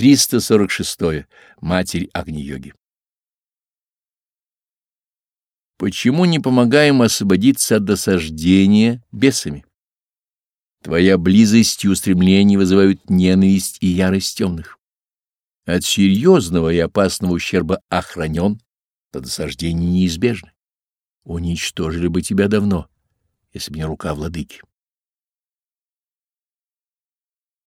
346. Матерь Агни-йоги. Почему не помогаем освободиться от досаждения бесами? Твоя близость и устремление вызывают ненависть и ярость темных. От серьезного и опасного ущерба охранен, то досаждение неизбежно. Уничтожили бы тебя давно, если бы не рука владыки.